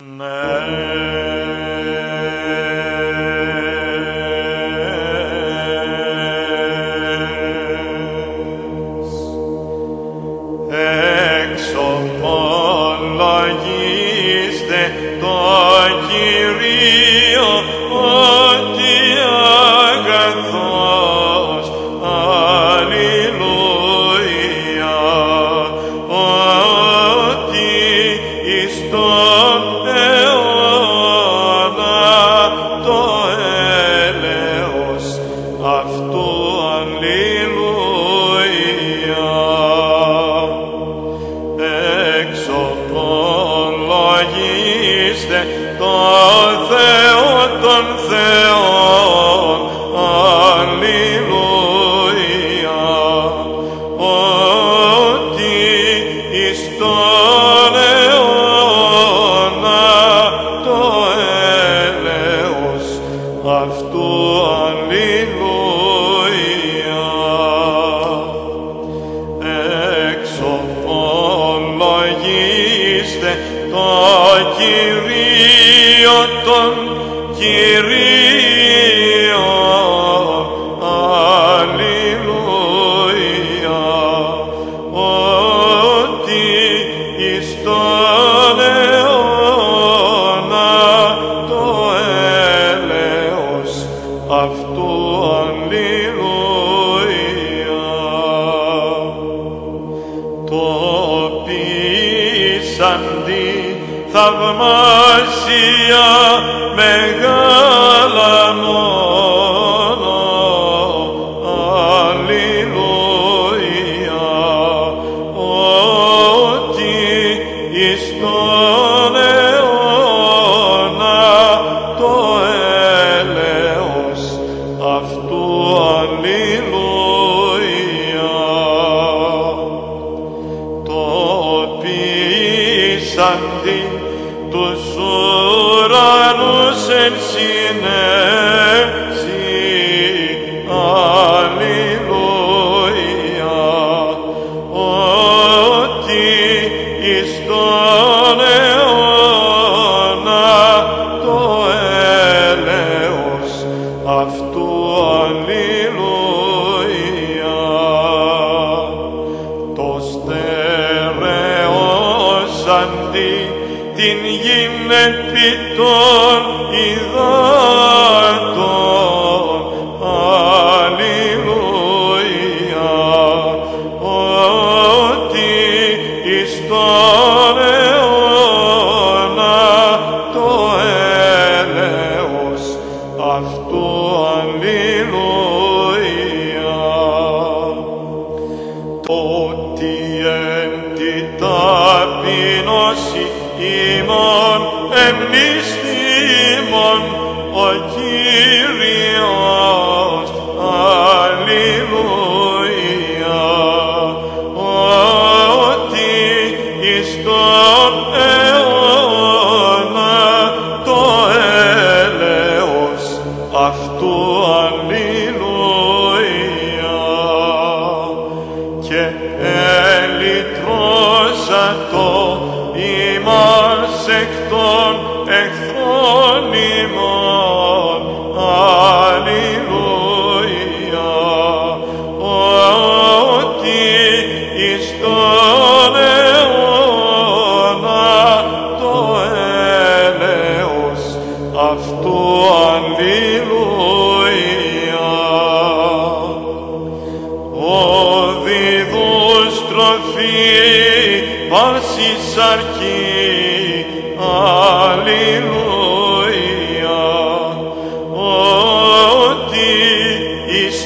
Amen. Αυτού Αλληλούια εξομολογήστε το Κυρίο των Κυρίων. Το ποιήσαντι θαυμάσια μεγάλα μόνο. Ποιήσαντι τους ουρανούς εν στερεώσαντι την γην επί των υδάτων. Αλληλούια. Ότι εις τον αιώνα το έλεος αυτού ταπεινώση ημών εμνηστήμων ο Κύριος. Ελυτρώσατο ημάς εκ των εχθρών ημών. Αλληλούια. Ότι εις τον αιώνα το έλεος αυτού Αλληλούια όρση σαρκή. Αλληλούια. Ότι εις